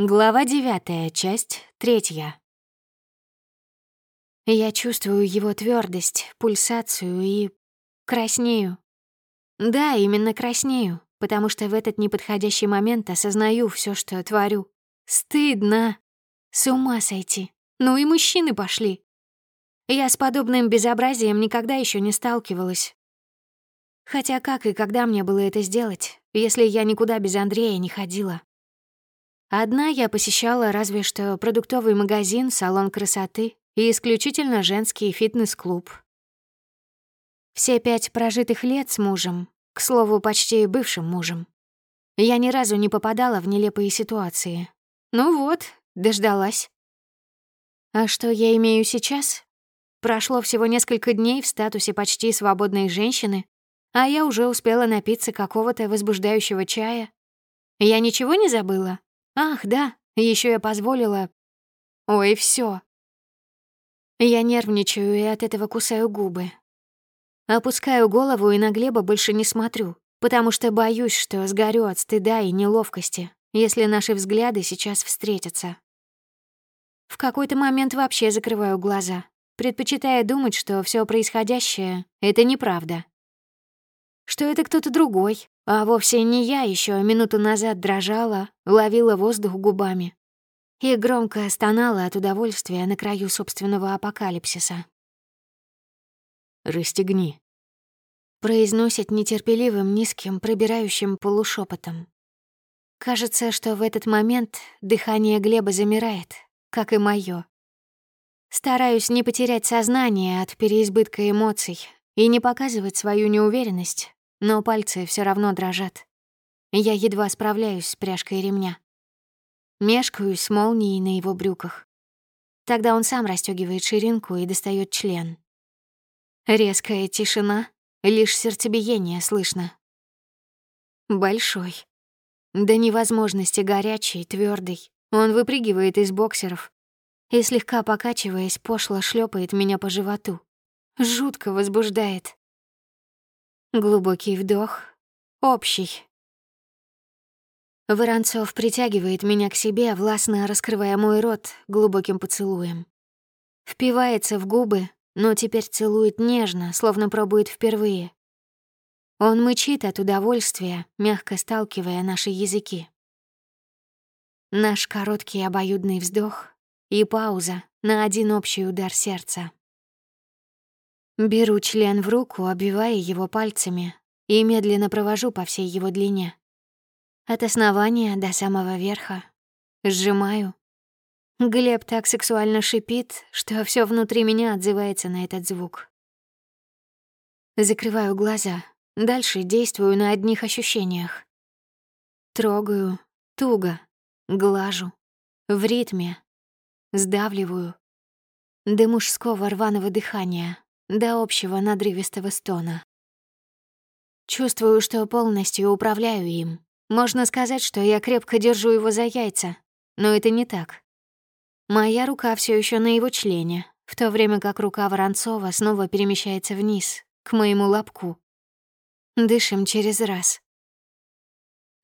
Глава девятая, часть третья. Я чувствую его твердость, пульсацию и краснею. Да, именно краснею, потому что в этот неподходящий момент осознаю все, что творю. Стыдно. С ума сойти. Ну и мужчины пошли. Я с подобным безобразием никогда еще не сталкивалась. Хотя как и когда мне было это сделать, если я никуда без Андрея не ходила? Одна я посещала разве что продуктовый магазин, салон красоты и исключительно женский фитнес-клуб. Все пять прожитых лет с мужем, к слову, почти бывшим мужем, я ни разу не попадала в нелепые ситуации. Ну вот, дождалась. А что я имею сейчас? Прошло всего несколько дней в статусе почти свободной женщины, а я уже успела напиться какого-то возбуждающего чая. Я ничего не забыла? Ах, да, еще я позволила... Ой, все. Я нервничаю и от этого кусаю губы. Опускаю голову и на Глеба больше не смотрю, потому что боюсь, что сгорю от стыда и неловкости, если наши взгляды сейчас встретятся. В какой-то момент вообще закрываю глаза, предпочитая думать, что все происходящее — это неправда. Что это кто-то другой, а вовсе не я еще минуту назад дрожала, ловила воздух губами и громко стонала от удовольствия на краю собственного апокалипсиса. «Расстегни», — произносит нетерпеливым, низким, пробирающим полушепотом. Кажется, что в этот момент дыхание Глеба замирает, как и моё. Стараюсь не потерять сознание от переизбытка эмоций и не показывать свою неуверенность, но пальцы все равно дрожат. Я едва справляюсь с пряжкой ремня. Мешкаюсь с молнией на его брюках. Тогда он сам расстёгивает ширинку и достает член. Резкая тишина, лишь сердцебиение слышно. Большой. До невозможности горячий, твердый. Он выпрыгивает из боксеров и, слегка покачиваясь, пошло шлепает меня по животу. Жутко возбуждает. Глубокий вдох. Общий. Воронцов притягивает меня к себе, властно раскрывая мой рот глубоким поцелуем. Впивается в губы, но теперь целует нежно, словно пробует впервые. Он мычит от удовольствия, мягко сталкивая наши языки. Наш короткий обоюдный вздох и пауза на один общий удар сердца. Беру член в руку, обвивая его пальцами, и медленно провожу по всей его длине. От основания до самого верха. Сжимаю. Глеб так сексуально шипит, что все внутри меня отзывается на этот звук. Закрываю глаза. Дальше действую на одних ощущениях. Трогаю, туго, глажу, в ритме, сдавливаю. До мужского рваного дыхания, до общего надрывистого стона. Чувствую, что полностью управляю им. Можно сказать, что я крепко держу его за яйца, но это не так. Моя рука все еще на его члене, в то время как рука Воронцова снова перемещается вниз, к моему лобку. Дышим через раз.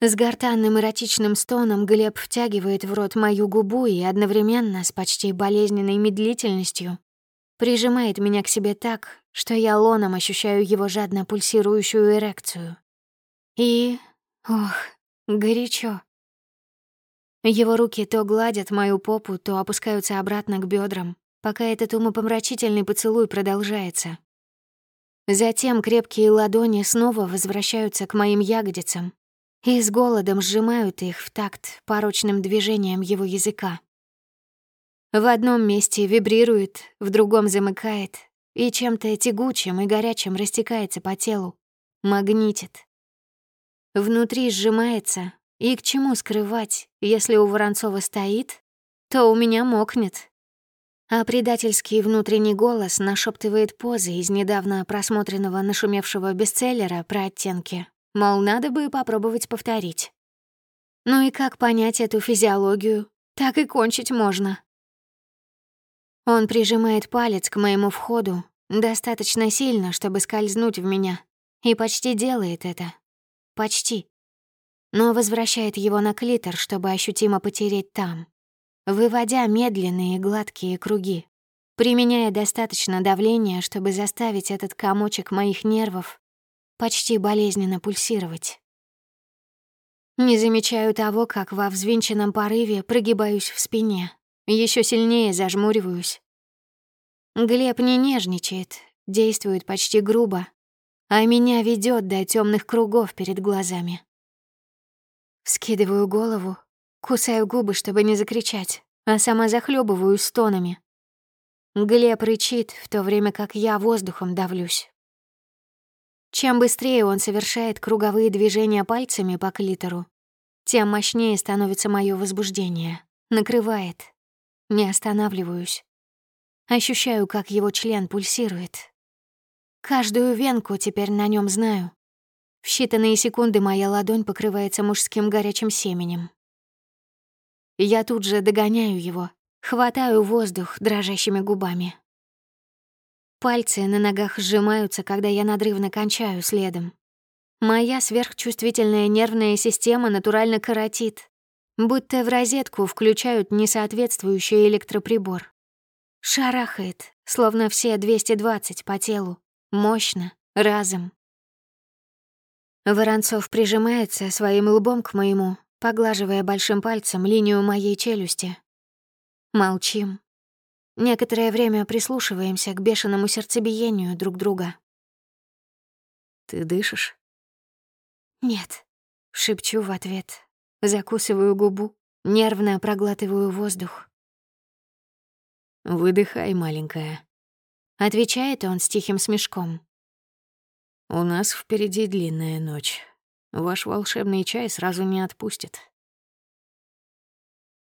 С гортанным эротичным стоном Глеб втягивает в рот мою губу и одновременно с почти болезненной медлительностью прижимает меня к себе так, что я лоном ощущаю его жадно пульсирующую эрекцию. И... ох, горячо. Его руки то гладят мою попу, то опускаются обратно к бедрам, пока этот умопомрачительный поцелуй продолжается. Затем крепкие ладони снова возвращаются к моим ягодицам и с голодом сжимают их в такт порочным движением его языка. В одном месте вибрирует, в другом замыкает, и чем-то тягучим и горячим растекается по телу, магнитит. Внутри сжимается, и к чему скрывать, если у Воронцова стоит, то у меня мокнет. А предательский внутренний голос нашептывает позы из недавно просмотренного нашумевшего бестселлера про оттенки, мол, надо бы попробовать повторить. Ну и как понять эту физиологию? Так и кончить можно. Он прижимает палец к моему входу достаточно сильно, чтобы скользнуть в меня, и почти делает это. Почти. но возвращает его на клитор, чтобы ощутимо потереть там, выводя медленные гладкие круги, применяя достаточно давления, чтобы заставить этот комочек моих нервов почти болезненно пульсировать. Не замечаю того, как во взвинченном порыве прогибаюсь в спине, еще сильнее зажмуриваюсь. Глеб не нежничает, действует почти грубо, а меня ведет до темных кругов перед глазами. Скидываю голову, кусаю губы, чтобы не закричать, а сама захлебываю стонами. Глеб рычит, в то время как я воздухом давлюсь. Чем быстрее он совершает круговые движения пальцами по клитору, тем мощнее становится мое возбуждение. Накрывает. Не останавливаюсь. Ощущаю, как его член пульсирует. Каждую венку теперь на нем знаю. В считанные секунды моя ладонь покрывается мужским горячим семенем. Я тут же догоняю его, хватаю воздух дрожащими губами. Пальцы на ногах сжимаются, когда я надрывно кончаю следом. Моя сверхчувствительная нервная система натурально коротит, будто в розетку включают несоответствующий электроприбор. Шарахает, словно все 220 по телу. Мощно, разом. Воронцов прижимается своим лбом к моему, поглаживая большим пальцем линию моей челюсти. Молчим, Некоторое время прислушиваемся к бешеному сердцебиению друг друга. «Ты дышишь?» «Нет», — шепчу в ответ. Закусываю губу, нервно проглатываю воздух. «Выдыхай, маленькая», — отвечает он с тихим смешком. «У нас впереди длинная ночь. Ваш волшебный чай сразу не отпустит».